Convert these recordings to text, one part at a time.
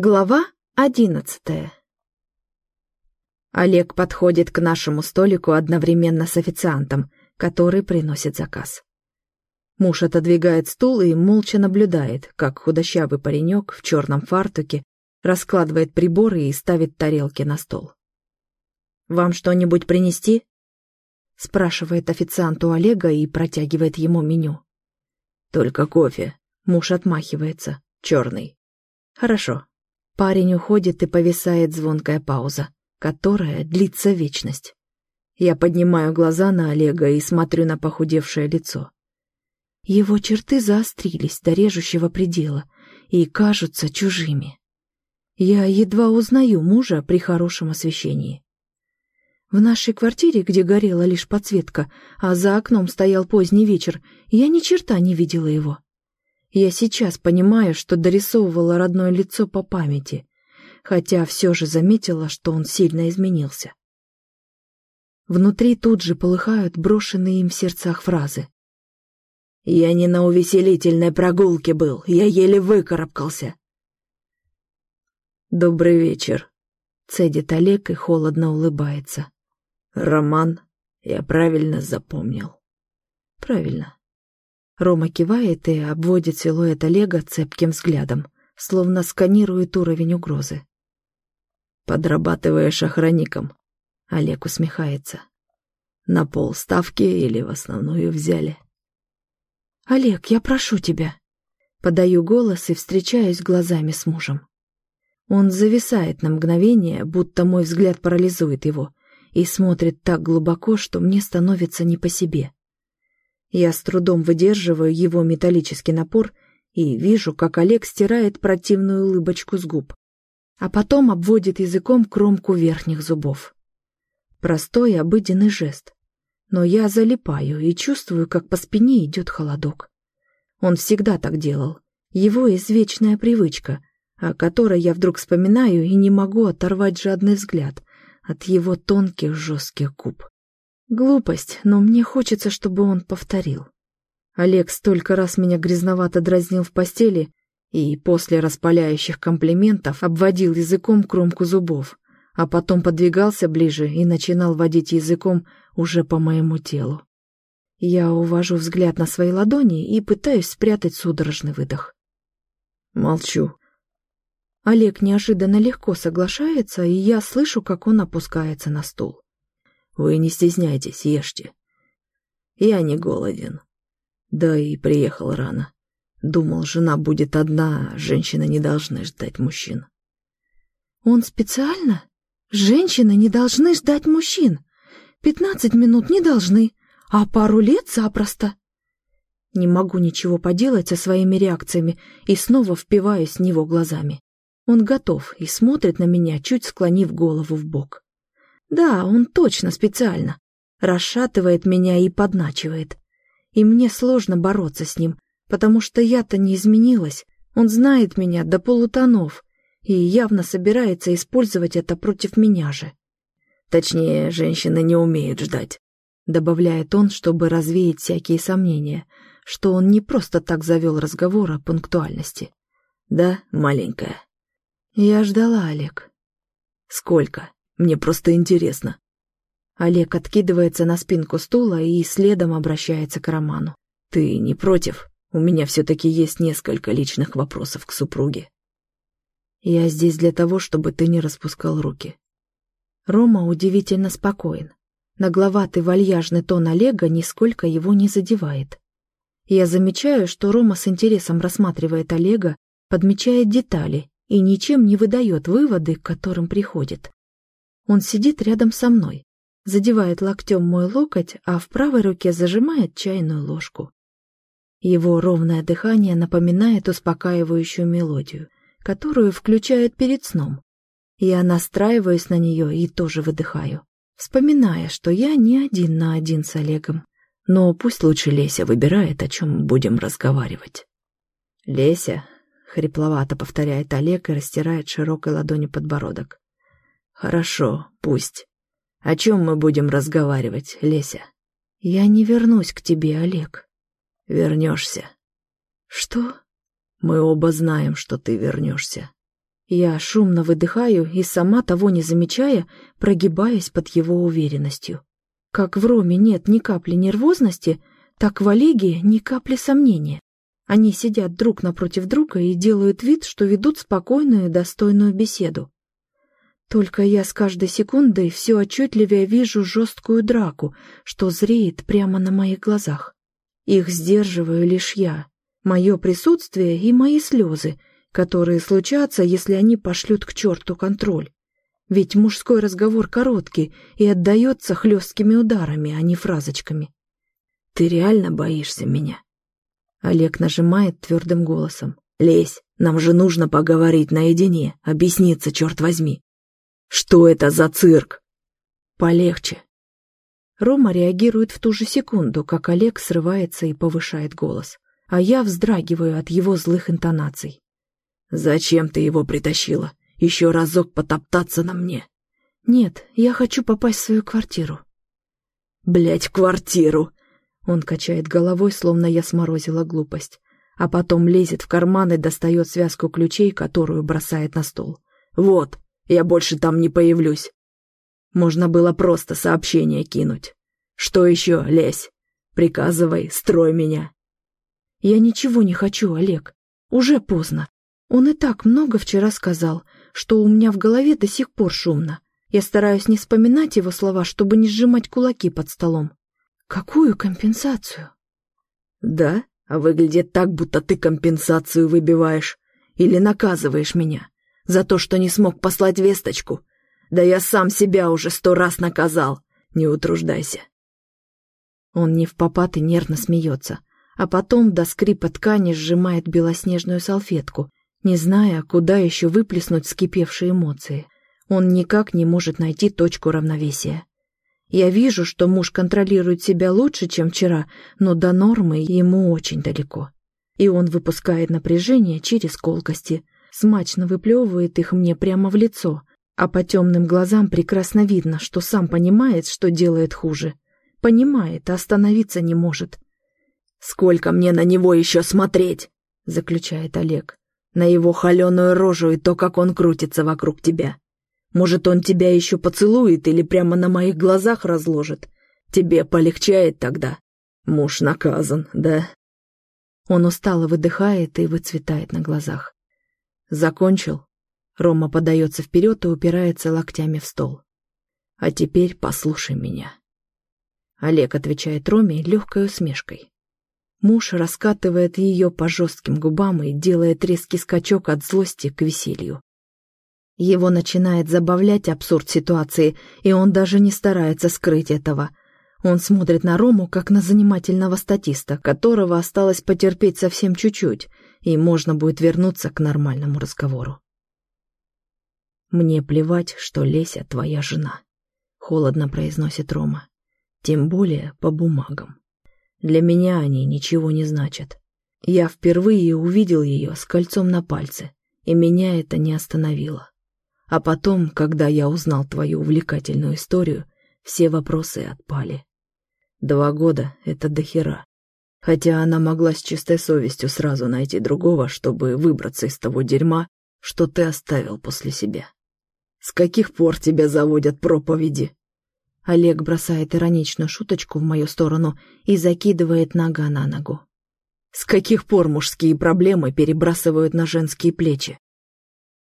Глава одиннадцатая Олег подходит к нашему столику одновременно с официантом, который приносит заказ. Муж отодвигает стул и молча наблюдает, как худощавый паренек в черном фартуке раскладывает приборы и ставит тарелки на стол. «Вам что-нибудь принести?» — спрашивает официант у Олега и протягивает ему меню. «Только кофе», — муж отмахивается, черный. «Хорошо, Парень уходит и повисает звонкая пауза, которая длится вечность. Я поднимаю глаза на Олега и смотрю на похудевшее лицо. Его черты заострились до режущего предела и кажутся чужими. Я едва узнаю мужа при хорошем освещении. В нашей квартире, где горела лишь подсветка, а за окном стоял поздний вечер, я ни черта не видела его. Я сейчас понимаю, что дорисовывала родное лицо по памяти, хотя все же заметила, что он сильно изменился. Внутри тут же полыхают брошенные им в сердцах фразы. «Я не на увеселительной прогулке был, я еле выкарабкался». «Добрый вечер», — цедит Олег и холодно улыбается. «Роман, я правильно запомнил». «Правильно. Рома кивает и обводит силуэт Олега цепким взглядом, словно сканирует уровень угрозы. «Подрабатываешь охранником?» Олег усмехается. «На полставки или в основную взяли?» «Олег, я прошу тебя». Подаю голос и встречаюсь глазами с мужем. Он зависает на мгновение, будто мой взгляд парализует его, и смотрит так глубоко, что мне становится не по себе. Я с трудом выдерживаю его металлический напор и вижу, как Олег стирает противную улыбочку с губ, а потом обводит языком кромку верхних зубов. Простой обыденный жест. Но я залипаю и чувствую, как по спине идет холодок. Он всегда так делал. Его извечная привычка, о которой я вдруг вспоминаю и не могу оторвать жадный взгляд от его тонких жестких губ. Глупость, но мне хочется, чтобы он повторил. Олег столько раз меня грязновато дразнил в постели и после распаляющих комплиментов обводил языком кромку зубов, а потом подвигался ближе и начинал водить языком уже по моему телу. Я увожу взгляд на свои ладони и пытаюсь спрятать судорожный выдох. Молчу. Олег неожиданно легко соглашается, и я слышу, как он опускается на стул. Вы не стесняйтесь, ешьте. Я не голоден. Да и приехал рано. Думал, жена будет одна, а женщины не должны ждать мужчин. Он специально? Женщины не должны ждать мужчин. Пятнадцать минут не должны, а пару лет запросто. Не могу ничего поделать со своими реакциями и снова впиваюсь в него глазами. Он готов и смотрит на меня, чуть склонив голову в бок. Да, он точно специально. Расшатывает меня и подначивает. И мне сложно бороться с ним, потому что я-то не изменилась. Он знает меня до полутонов и явно собирается использовать это против меня же. Точнее, женщины не умеют ждать, добавляет он, чтобы развеять всякие сомнения, что он не просто так завел разговор о пунктуальности. Да, маленькая. Я ждала, Олег. Сколько? Мне просто интересно». Олег откидывается на спинку стула и следом обращается к Роману. «Ты не против? У меня все-таки есть несколько личных вопросов к супруге». «Я здесь для того, чтобы ты не распускал руки». Рома удивительно спокоен. Нагловатый вальяжный тон Олега нисколько его не задевает. Я замечаю, что Рома с интересом рассматривает Олега, подмечает детали и ничем не выдает выводы, к которым приходит. Он сидит рядом со мной, задевает локтем мой локоть, а в правой руке зажимает чайную ложку. Его ровное дыхание напоминает успокаивающую мелодию, которую включают перед сном. Я настраиваюсь на нее и тоже выдыхаю, вспоминая, что я не один на один с Олегом. Но пусть лучше Леся выбирает, о чем будем разговаривать. «Леся», — хрипловато повторяет Олег и растирает широкой ладонью подбородок. Хорошо, пусть. О чем мы будем разговаривать, Леся? Я не вернусь к тебе, Олег. Вернешься. Что? Мы оба знаем, что ты вернешься. Я шумно выдыхаю и, сама того не замечая, прогибаясь под его уверенностью. Как в Роме нет ни капли нервозности, так в Олеге ни капли сомнения. Они сидят друг напротив друга и делают вид, что ведут спокойную и достойную беседу. Только я с каждой секундой все отчетливее вижу жесткую драку, что зреет прямо на моих глазах. Их сдерживаю лишь я, мое присутствие и мои слезы, которые случатся, если они пошлют к черту контроль. Ведь мужской разговор короткий и отдается хлесткими ударами, а не фразочками. «Ты реально боишься меня?» Олег нажимает твердым голосом. «Лезь, нам же нужно поговорить наедине, объясниться, черт возьми. Что это за цирк?» «Полегче». Рома реагирует в ту же секунду, как Олег срывается и повышает голос, а я вздрагиваю от его злых интонаций. «Зачем ты его притащила? Еще разок потоптаться на мне?» «Нет, я хочу попасть в свою квартиру». «Блядь, в квартиру!» Он качает головой, словно я сморозила глупость, а потом лезет в карман и достает связку ключей, которую бросает на стол. «Вот, я больше там не появлюсь. Можно было просто сообщение кинуть. Что еще, лезь? Приказывай, строй меня». «Я ничего не хочу, Олег. Уже поздно. Он и так много вчера сказал, что у меня в голове до сих пор шумно. Я стараюсь не вспоминать его слова, чтобы не сжимать кулаки под столом. Какую компенсацию? Да, а выглядит так, будто ты компенсацию выбиваешь. Или наказываешь меня за то, что не смог послать весточку. Да я сам себя уже сто раз наказал. Не утруждайся. Он не в попад и нервно смеется, а потом до скрипа ткани сжимает белоснежную салфетку, не зная, куда еще выплеснуть вскипевшие эмоции. Он никак не может найти точку равновесия. Я вижу, что муж контролирует себя лучше, чем вчера, но до нормы ему очень далеко. И он выпускает напряжение через колкости, смачно выплевывает их мне прямо в лицо, а по темным глазам прекрасно видно, что сам понимает, что делает хуже. Понимает, а остановиться не может. «Сколько мне на него еще смотреть?» — заключает Олег. «На его холеную рожу и то, как он крутится вокруг тебя. Может, он тебя еще поцелует или прямо на моих глазах разложит. Тебе полегчает тогда. Муж наказан, да?» Он устало выдыхает и выцветает на глазах. «Закончил?» Рома подается вперед и упирается локтями в стол. «А теперь послушай меня». Олег отвечает Роме легкой усмешкой. Муж раскатывает ее по жестким губам и делает резкий скачок от злости к веселью. Его начинает забавлять абсурд ситуации, и он даже не старается скрыть этого. Он смотрит на Рому, как на занимательного статиста, которого осталось потерпеть совсем чуть-чуть, и можно будет вернуться к нормальному разговору. «Мне плевать, что Леся твоя жена», — холодно произносит Рома. «Тем более по бумагам. Для меня они ничего не значат. Я впервые увидел ее с кольцом на пальце, и меня это не остановило. А потом, когда я узнал твою увлекательную историю, все вопросы отпали. Два года — это дохера. Хотя она могла с чистой совестью сразу найти другого, чтобы выбраться из того дерьма, что ты оставил после себя. С каких пор тебя заводят проповеди? Олег бросает ироничную шуточку в мою сторону и закидывает нога на ногу. С каких пор мужские проблемы перебрасывают на женские плечи?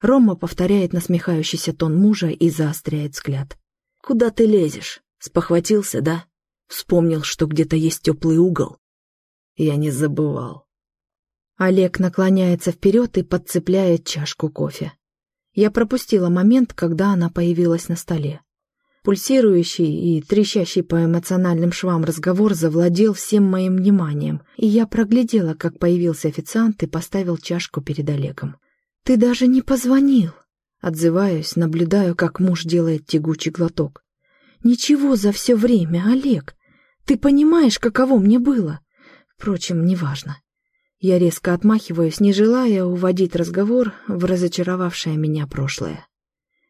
Рома повторяет насмехающийся тон мужа и заостряет взгляд. «Куда ты лезешь? Спохватился, да? Вспомнил, что где-то есть теплый угол?» Я не забывал. Олег наклоняется вперед и подцепляет чашку кофе. Я пропустила момент, когда она появилась на столе. Пульсирующий и трещащий по эмоциональным швам разговор завладел всем моим вниманием, и я проглядела, как появился официант и поставил чашку перед Олегом. «Ты даже не позвонил!» Отзываюсь, наблюдаю, как муж делает тягучий глоток. «Ничего за все время, Олег! Ты понимаешь, каково мне было?» Впрочем, неважно. Я резко отмахиваюсь, не желая уводить разговор в разочаровавшее меня прошлое.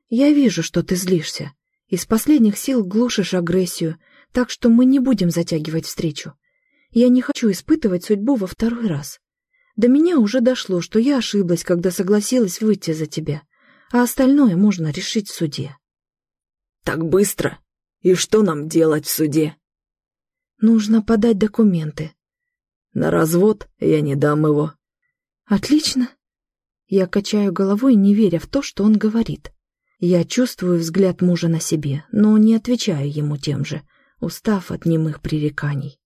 «Я вижу, что ты злишься. Из последних сил глушишь агрессию, так что мы не будем затягивать встречу. Я не хочу испытывать судьбу во второй раз. До меня уже дошло, что я ошиблась, когда согласилась выйти за тебя. а остальное можно решить в суде. Так быстро? И что нам делать в суде? Нужно подать документы. На развод я не дам его. Отлично. Я качаю головой, не веря в то, что он говорит. Я чувствую взгляд мужа на себе, но не отвечаю ему тем же, устав от немых пререканий.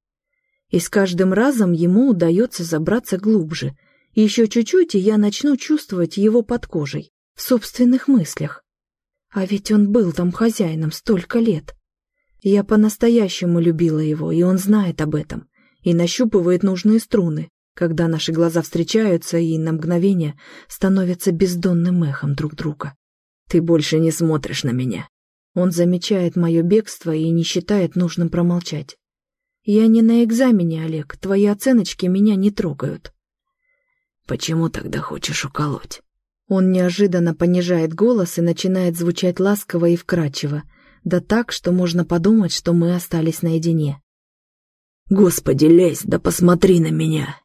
И с каждым разом ему удается забраться глубже. Еще чуть-чуть, и я начну чувствовать его под кожей, в собственных мыслях. А ведь он был там хозяином столько лет. Я по-настоящему любила его, и он знает об этом, и нащупывает нужные струны, когда наши глаза встречаются и на мгновение становятся бездонным эхом друг друга. «Ты больше не смотришь на меня». Он замечает мое бегство и не считает нужным промолчать. «Я не на экзамене, Олег, твои оценочки меня не трогают». «Почему тогда хочешь уколоть?» Он неожиданно понижает голос и начинает звучать ласково и вкрадчиво, да так, что можно подумать, что мы остались наедине. «Господи, лезь, да посмотри на меня!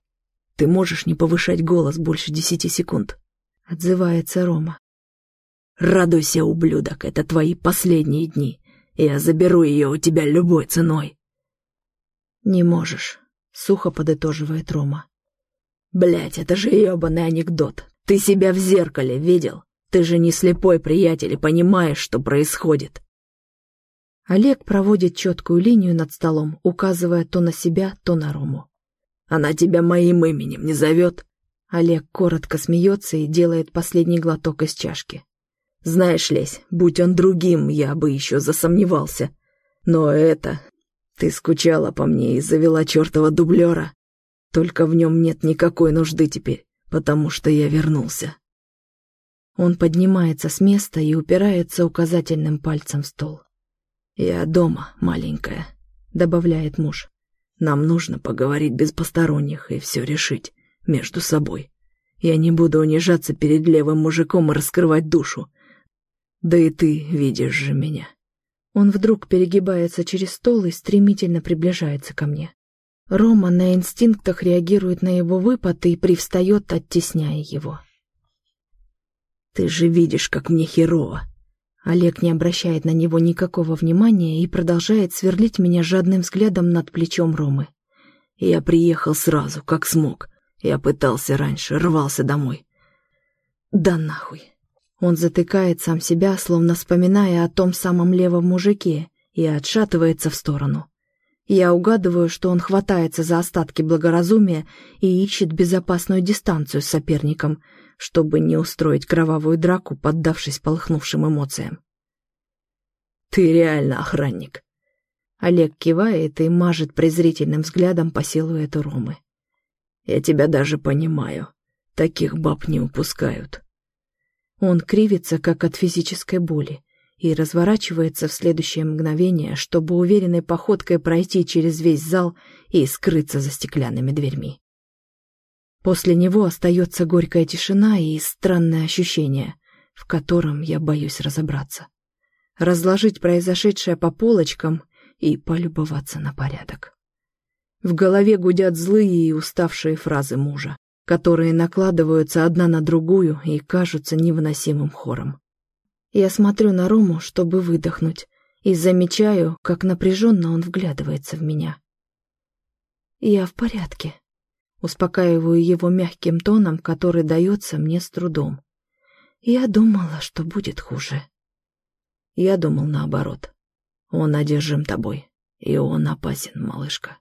Ты можешь не повышать голос больше десяти секунд?» — отзывается Рома. «Радуйся, ублюдок, это твои последние дни. Я заберу ее у тебя любой ценой». «Не можешь», — сухо подытоживает Рома. Блять, это же ебаный анекдот. Ты себя в зеркале видел? Ты же не слепой приятель и понимаешь, что происходит. Олег проводит четкую линию над столом, указывая то на себя, то на Рому. Она тебя моим именем не зовет? Олег коротко смеется и делает последний глоток из чашки. Знаешь, Лесь, будь он другим, я бы еще засомневался. Но это... Ты скучала по мне и завела чертова дублера. Только в нем нет никакой нужды теперь потому что я вернулся. Он поднимается с места и упирается указательным пальцем в стол. «Я дома, маленькая», — добавляет муж. «Нам нужно поговорить без посторонних и все решить между собой. Я не буду унижаться перед левым мужиком и раскрывать душу. Да и ты видишь же меня». Он вдруг перегибается через стол и стремительно приближается ко мне. Рома на инстинктах реагирует на его выпад и привстает, оттесняя его. «Ты же видишь, как мне херово!» Олег не обращает на него никакого внимания и продолжает сверлить меня жадным взглядом над плечом Ромы. «Я приехал сразу, как смог. Я пытался раньше, рвался домой». «Да нахуй!» Он затыкает сам себя, словно вспоминая о том самом левом мужике, и отшатывается в сторону. Я угадываю, что он хватается за остатки благоразумия и ищет безопасную дистанцию с соперником, чтобы не устроить кровавую драку, поддавшись полыхнувшим эмоциям. «Ты реально охранник!» Олег кивает и мажет презрительным взглядом по силуэту Ромы. «Я тебя даже понимаю. Таких баб не упускают». Он кривится, как от физической боли, и разворачивается в следующее мгновение, чтобы уверенной походкой пройти через весь зал и скрыться за стеклянными дверьми. После него остается горькая тишина и странное ощущение, в котором я боюсь разобраться. Разложить произошедшее по полочкам и полюбоваться на порядок. В голове гудят злые и уставшие фразы мужа, которые накладываются одна на другую и кажутся невыносимым хором. Я смотрю на Рому, чтобы выдохнуть, и замечаю, как напряженно он вглядывается в меня. «Я в порядке», — успокаиваю его мягким тоном, который дается мне с трудом. «Я думала, что будет хуже». «Я думал наоборот. Он одержим тобой, и он опасен, малышка».